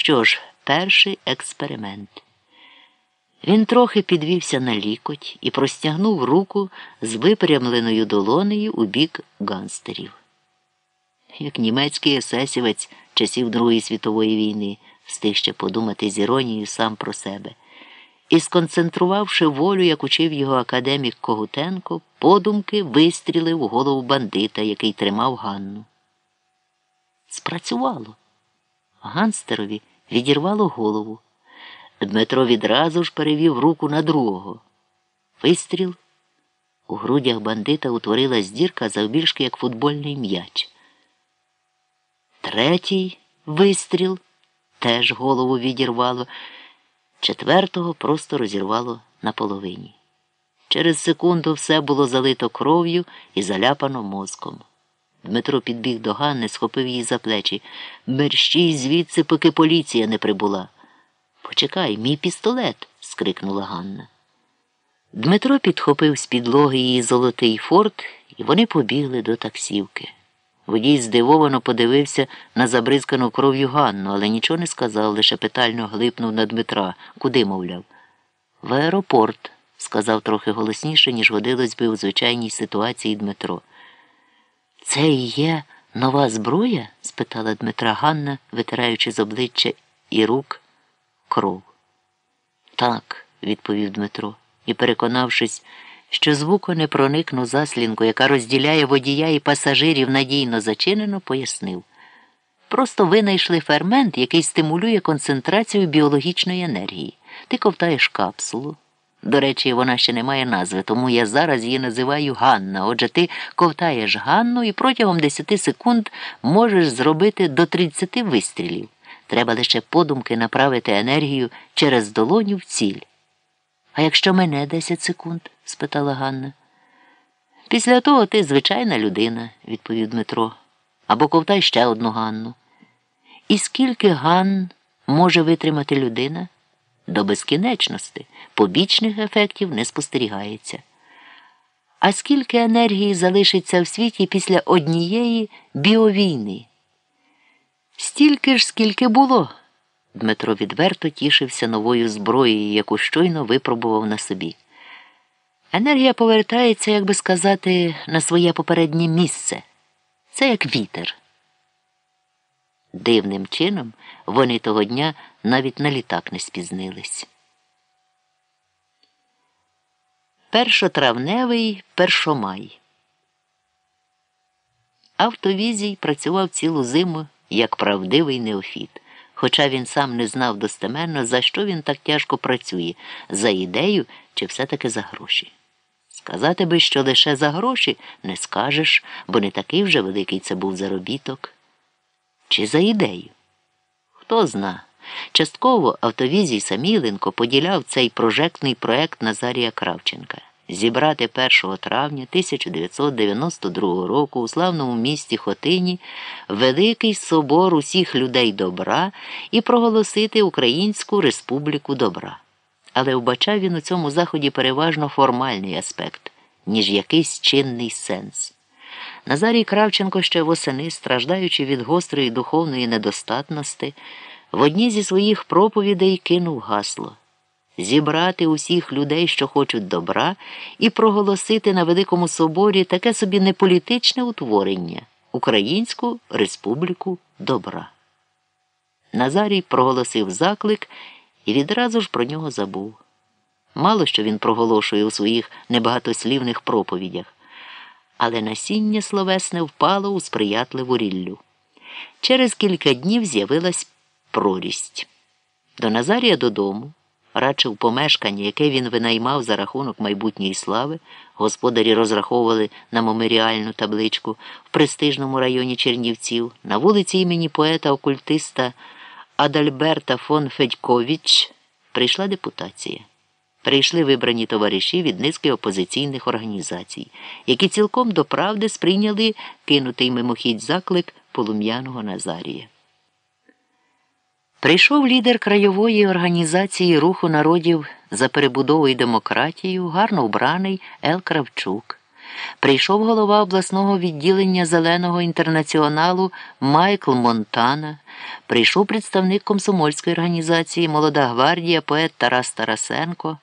Що ж, перший експеримент. Він трохи підвівся на лікоть і простягнув руку з випрямленою долонею у бік ганстерів. Як німецький есесівець часів Другої світової війни, встиг ще подумати з іронією сам про себе. І, сконцентрувавши волю, як учив його академік Когутенко, подумки вистрілив у голову бандита, який тримав Ганну. Спрацювало. Ганстерові відірвало голову. Дмитро відразу ж перевів руку на другого. Вистріл. У грудях бандита утворилась дірка завбільшки, як футбольний м'яч. Третій вистріл теж голову відірвало, четвертого просто розірвало наполовині. Через секунду все було залито кров'ю і заляпано мозком. Дмитро підбіг до Ганни, схопив її за плечі. Мерщій звідси, поки поліція не прибула. Почекай, мій пістолет. скрикнула Ганна. Дмитро підхопив з підлоги її золотий форт, і вони побігли до таксівки. Водій здивовано подивився на забризкану кров'ю Ганну, але нічого не сказав, лише питально глипнув на Дмитра, куди, мовляв. В аеропорт, сказав трохи голосніше, ніж годилось би у звичайній ситуації Дмитро. Це і є нова зброя? спитала Дмитра Ганна, витираючи з обличчя і рук кров. Так, відповів Дмитро, і, переконавшись, що звуко не проникну заслінку, яка розділяє водія і пасажирів надійно зачинено, пояснив. Просто винайшли фермент, який стимулює концентрацію біологічної енергії. Ти ковтаєш капсулу. До речі, вона ще не має назви, тому я зараз її називаю Ганна. Отже, ти ковтаєш Ганну і протягом 10 секунд можеш зробити до 30 вистрілів. Треба лише подумки направити енергію через долоню в ціль. А якщо мене 10 секунд? спитала Ганна. Після того ти звичайна людина, відповів Дмитро, або ковтай ще одну Ганну. І скільки Ган може витримати людина? До безкінечності побічних ефектів не спостерігається. А скільки енергії залишиться в світі після однієї біовійни? Стільки ж, скільки було. Дмитро відверто тішився новою зброєю, яку щойно випробував на собі. Енергія повертається, як би сказати, на своє попереднє місце. Це як вітер. Дивним чином вони того дня навіть на літак не спізнились. Першотравневий першомай. Автовізій працював цілу зиму як правдивий неофіт, хоча він сам не знав достеменно, за що він так тяжко працює за ідею чи все-таки за гроші. Сказати би, що лише за гроші не скажеш, бо не такий вже великий це був заробіток. Чи за ідею? Хто зна. Частково автовізій Саміленко поділяв цей прожектний проект Назарія Кравченка зібрати 1 травня 1992 року у славному місті Хотині Великий собор усіх людей добра і проголосити Українську Республіку Добра. Але вбачав він у цьому заході переважно формальний аспект, ніж якийсь чинний сенс. Назарій Кравченко ще восени, страждаючи від гострої духовної недостатності, в одній зі своїх проповідей кинув гасло зібрати усіх людей, що хочуть добра, і проголосити на Великому Соборі таке собі неполітичне утворення Українську Республіку Добра. Назарій проголосив заклик і відразу ж про нього забув. Мало що він проголошує у своїх небагатослівних проповідях, але насіння словесне впало у сприятливу ріллю. Через кілька днів з'явилась прорість. До Назарія додому радше в помешкання, яке він винаймав за рахунок майбутньої слави, господарі розраховували на меморіальну табличку в престижному районі Чернівців, на вулиці імені поета окультиста Адальберта фон Федькович прийшла депутація. Прийшли вибрані товариші від низки опозиційних організацій, які цілком до правди сприйняли кинутий мимохідь заклик полум'яного Назарія. Прийшов лідер краєвої організації руху народів за перебудову і демократію, гарно вбраний Ел Кравчук. Прийшов голова обласного відділення Зеленого інтернаціоналу Майкл Монтана, прийшов представник комсомольської організації Молода гвардія, поет Тарас Тарасенко.